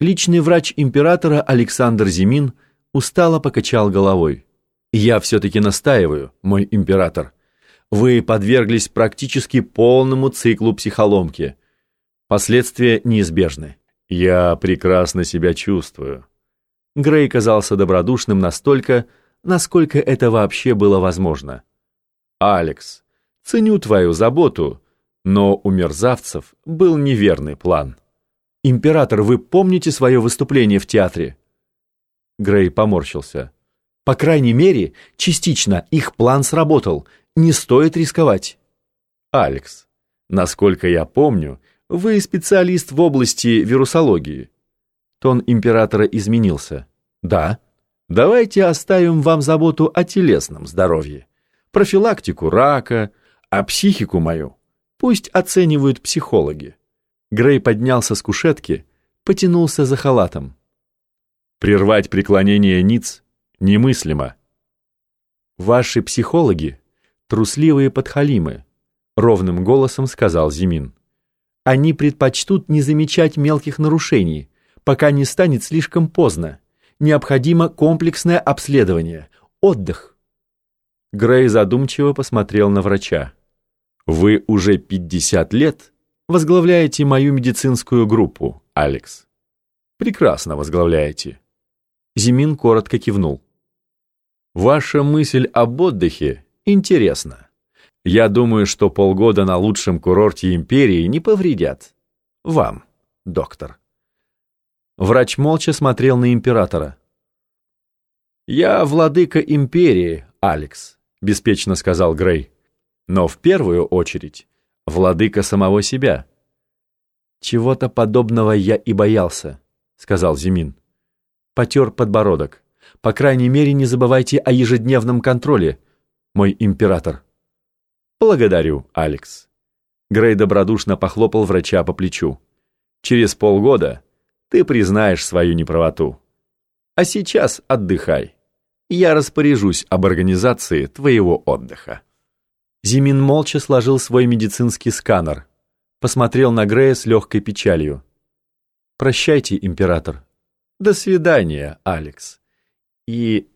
Личный врач императора Александр Зимин устало покачал головой. «Я все-таки настаиваю, мой император. Вы подверглись практически полному циклу психоломки. Последствия неизбежны. Я прекрасно себя чувствую». Грей казался добродушным настолько, насколько это вообще было возможно. «Алекс, ценю твою заботу, но у мерзавцев был неверный план». «Император, вы помните свое выступление в театре?» Грей поморщился. «По крайней мере, частично их план сработал. Не стоит рисковать». «Алекс, насколько я помню, вы специалист в области вирусологии». Тон императора изменился. «Да. Давайте оставим вам заботу о телесном здоровье. Профилактику рака, а психику мою пусть оценивают психологи. Грей поднялся с кушетки, потянулся за халатом. Прервать преклонение ниц немыслимо. Ваши психологи — трусливые подхалимы, ровным голосом сказал Зимин. Они предпочтут не замечать мелких нарушений, пока не станет слишком поздно. Необходимо комплексное обследование, отдых. Грей задумчиво посмотрел на врача. Вы уже 50 лет возглавляете мою медицинскую группу, Алекс. Прекрасно возглавляете. Зимин коротко кивнул. Ваша мысль об отдыхе интересна. Я думаю, что полгода на лучшем курорте империи не повредят. Вам, доктор. Врач молча смотрел на императора. «Я владыка империи, Алекс», — беспечно сказал Грей. «Но в первую очередь владыка самого себя. Чего-то подобного я и боялся, сказал Зимин. Потер подбородок. По крайней мере, не забывайте о ежедневном контроле, мой император. Благодарю, Алекс. Грей добродушно похлопал врача по плечу. Через полгода ты признаешь свою неправоту. А сейчас отдыхай. Я распоряжусь об организации твоего отдыха. Зимин молча сложил свой медицинский сканер, посмотрел на Грея с легкой печалью. «Прощайте, император». «До свидания, Алекс. И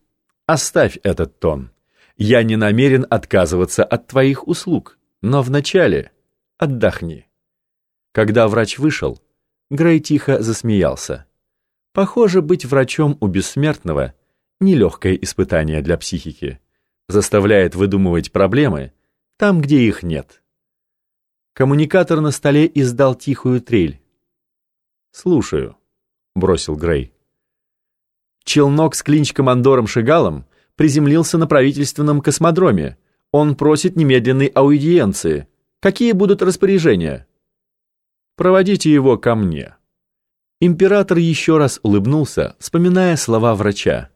оставь этот тон. Я не намерен отказываться от твоих услуг, но вначале отдохни». Когда врач вышел, Грей тихо засмеялся. Похоже, быть врачом у бессмертного – нелегкое испытание для психики. Заставляет выдумывать проблемы – там, где их нет. Коммуникатор на столе издал тихую трель. «Слушаю», — бросил Грей. Челнок с клинч-командором Шигалом приземлился на правительственном космодроме. Он просит немедленной аудиенции. Какие будут распоряжения? Проводите его ко мне. Император еще раз улыбнулся, вспоминая слова врача.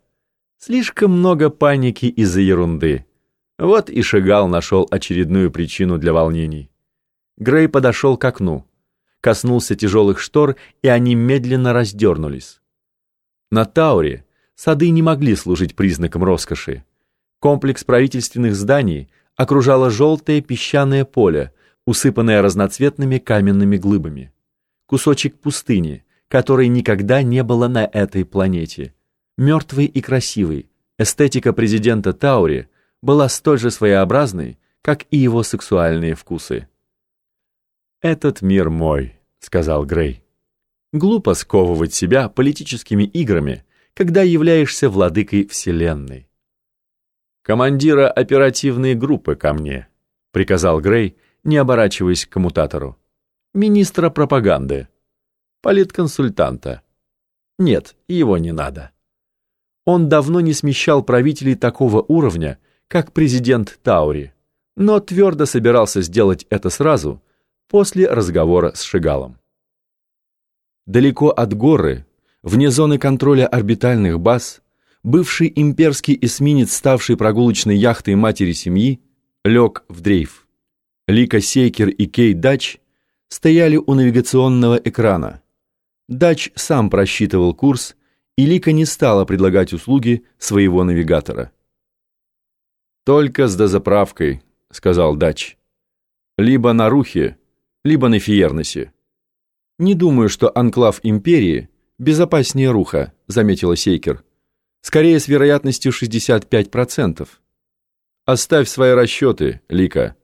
Слишком много паники из-за ерунды. Вот и Шагал нашел очередную причину для волнений. Грей подошел к окну, коснулся тяжелых штор, и они медленно раздернулись. На Тауре сады не могли служить признаком роскоши. Комплекс правительственных зданий окружало желтое песчаное поле, усыпанное разноцветными каменными глыбами. Кусочек пустыни, которой никогда не было на этой планете. Мертвый и красивый, эстетика президента Таури – была столь же своеобразной, как и его сексуальные вкусы. «Этот мир мой», — сказал Грей. «Глупо сковывать себя политическими играми, когда являешься владыкой Вселенной». «Командира оперативной группы ко мне», — приказал Грей, не оборачиваясь к коммутатору. «Министра пропаганды. Политконсультанта. Нет, его не надо». Он давно не смещал правителей такого уровня, как президент Таури, но твердо собирался сделать это сразу после разговора с Шигалом. Далеко от горы, вне зоны контроля орбитальных баз, бывший имперский эсминец, ставший прогулочной яхтой матери семьи, лег в дрейф. Лика Сейкер и Кей Дач стояли у навигационного экрана. Дач сам просчитывал курс, и Лика не стала предлагать услуги своего навигатора. «Только с дозаправкой», — сказал Дач. «Либо на Рухе, либо на Фиерносе. Не думаю, что анклав Империи безопаснее руха», — заметила Сейкер. «Скорее с вероятностью 65%. Оставь свои расчеты, Лика.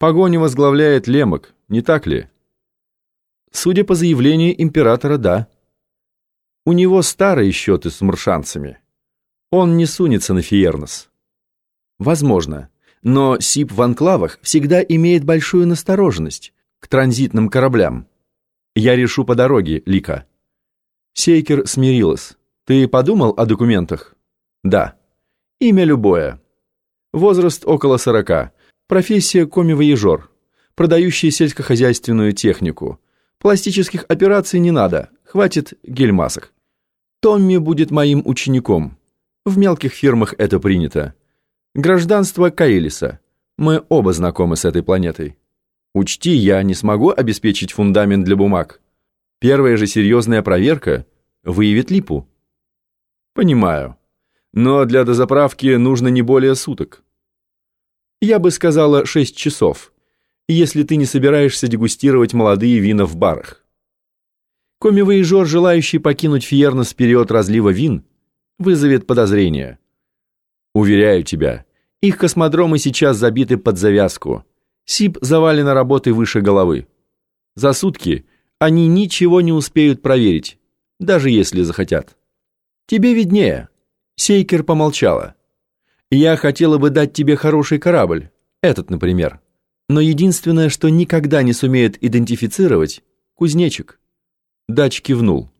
Погоню возглавляет Лемок, не так ли?» «Судя по заявлению императора, да. У него старые счеты с маршанцами. Он не сунется на Фиернос». «Возможно. Но СИП в анклавах всегда имеет большую настороженность к транзитным кораблям. Я решу по дороге, Лика». Сейкер смирилась. «Ты подумал о документах?» «Да. Имя любое. Возраст около сорока. Профессия коми-вояжер, продающий сельскохозяйственную технику. Пластических операций не надо, хватит гель-масок. Томми будет моим учеником. В мелких фирмах это принято. Гражданство Каилиса. Мы оба знакомы с этой планетой. Учти, я не смогу обеспечить фундамент для бумаг. Первая же серьезная проверка выявит липу. Понимаю. Но для дозаправки нужно не более суток. Я бы сказала шесть часов, если ты не собираешься дегустировать молодые вина в барах. Коми-вояжер, желающий покинуть Фиернос в период разлива вин, вызовет подозрения. Уверяю тебя, их космодромы сейчас забиты под завязку. СИП завалена работой выше головы. За сутки – они ничего не успеют проверить, даже если захотят. Тебе виднее. Сейкер помолчала. Я хотела бы дать тебе хороший корабль, этот, например. Но единственное, что никогда не сумеет идентифицировать – кузнечик. Дач кивнул.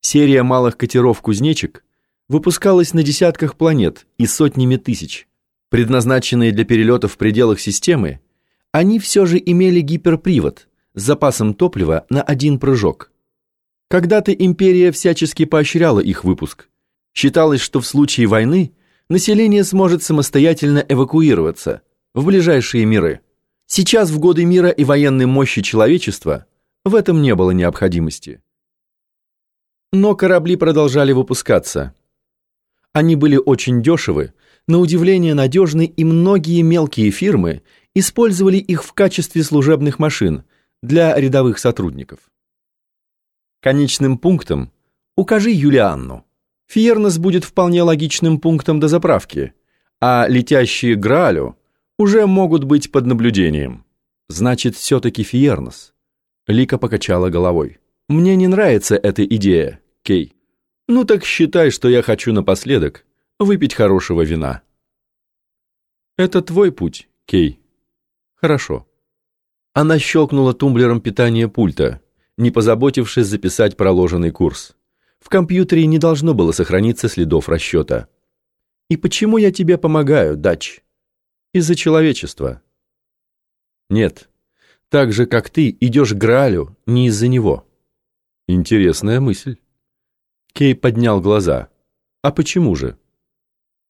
Серия малых катеров «Кузнечик» выпускалась на десятках планет и сотнями тысяч. Предназначенные для перелета в пределах системы, они все же имели гиперпривод – с запасом топлива на один прыжок. Когда-то империя всячески поощряла их выпуск. Считалось, что в случае войны население сможет самостоятельно эвакуироваться в ближайшие миры. Сейчас, в годы мира и военной мощи человечества, в этом не было необходимости. Но корабли продолжали выпускаться. Они были очень дешевы, на удивление надежны, и многие мелкие фирмы использовали их в качестве служебных машин, для рядовых сотрудников. Конечным пунктом укажи Юлианну. Фиернос будет вполне логичным пунктом до заправки, а летящие Граалю уже могут быть под наблюдением. Значит, все-таки Фиернос. Лика покачала головой. Мне не нравится эта идея, Кей. Ну так считай, что я хочу напоследок выпить хорошего вина. Это твой путь, Кей. Хорошо. Она щелкнула тумблером питания пульта, не позаботившись записать проложенный курс. В компьютере не должно было сохраниться следов расчета. «И почему я тебе помогаю, Дач?» «Из-за человечества». «Нет, так же, как ты идешь к Граалю не из-за него». «Интересная мысль». Кей поднял глаза. «А почему же?»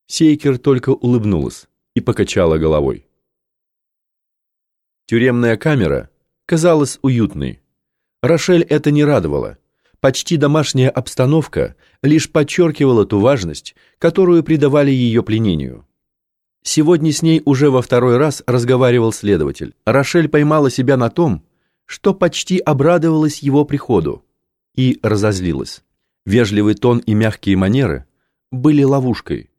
Сейкер только улыбнулась и покачала головой. Тюремная камера казалась уютной. Рошель это не радовало. Почти домашняя обстановка лишь подчеркивала ту важность, которую придавали ее пленению. Сегодня с ней уже во второй раз разговаривал следователь. Рошель поймала себя на том, что почти обрадовалась его приходу и разозлилась. Вежливый тон и мягкие манеры были ловушкой.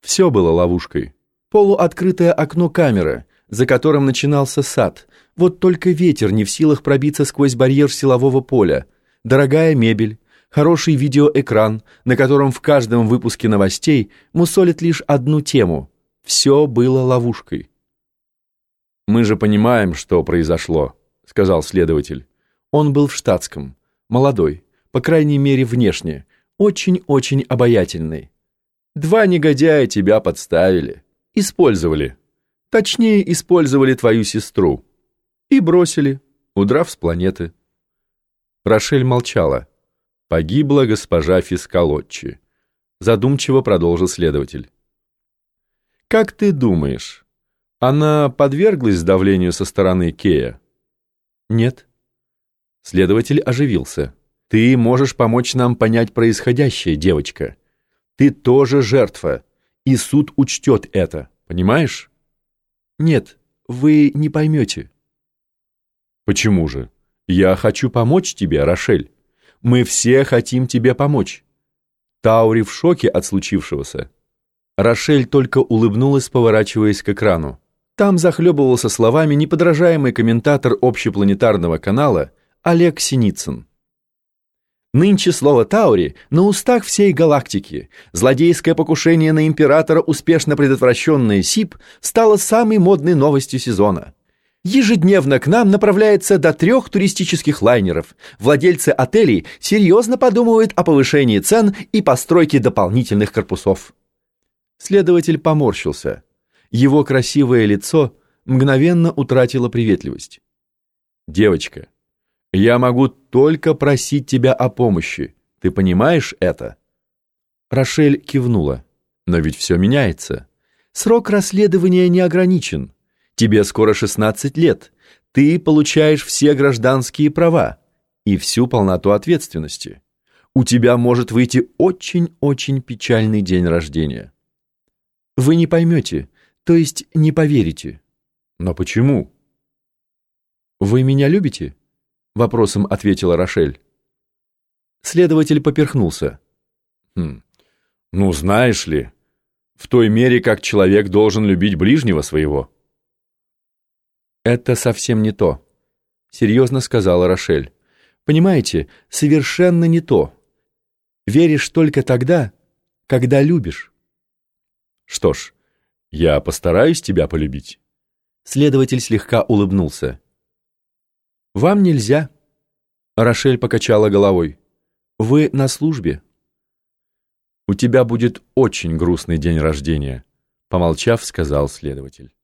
Все было ловушкой. Полуоткрытое окно камеры, за которым начинался сад. Вот только ветер не в силах пробиться сквозь барьер силового поля. Дорогая мебель, хороший видеоэкран, на котором в каждом выпуске новостей мусолит лишь одну тему. Все было ловушкой. «Мы же понимаем, что произошло», — сказал следователь. Он был в штатском, молодой, по крайней мере внешне, очень-очень обаятельный. «Два негодяя тебя подставили, использовали». Точнее, использовали твою сестру. И бросили, удрав с планеты. Рошель молчала. Погибла госпожа Фискалотчи. Задумчиво продолжил следователь. Как ты думаешь, она подверглась давлению со стороны Кея? Нет. Следователь оживился. Ты можешь помочь нам понять происходящее, девочка. Ты тоже жертва, и суд учтет это, понимаешь? Нет, вы не поймете. Почему же? Я хочу помочь тебе, Рошель. Мы все хотим тебе помочь. Таури в шоке от случившегося. Рошель только улыбнулась, поворачиваясь к экрану. Там захлебывался словами неподражаемый комментатор общепланетарного канала Олег Синицын. Нынче слово «Таури» на устах всей галактики. Злодейское покушение на императора, успешно предотвращенное СИП, стало самой модной новостью сезона. Ежедневно к нам направляется до трех туристических лайнеров. Владельцы отелей серьезно подумывают о повышении цен и постройке дополнительных корпусов. Следователь поморщился. Его красивое лицо мгновенно утратило приветливость. «Девочка, я могу только просить тебя о помощи. Ты понимаешь это?» Рошель кивнула. «Но ведь все меняется. Срок расследования не ограничен. Тебе скоро 16 лет. Ты получаешь все гражданские права и всю полноту ответственности. У тебя может выйти очень-очень печальный день рождения. Вы не поймете, то есть не поверите. Но почему? Вы меня любите? Вопросом ответила Рошель. Следователь поперхнулся. Хм, ну знаешь ли, в той мере, как человек должен любить ближнего своего. Это совсем не то, серьезно сказала Рошель. Понимаете, совершенно не то. Веришь только тогда, когда любишь. Что ж, я постараюсь тебя полюбить. Следователь слегка улыбнулся. Вам нельзя. Рошель покачала головой. Вы на службе. У тебя будет очень грустный день рождения, помолчав, сказал следователь.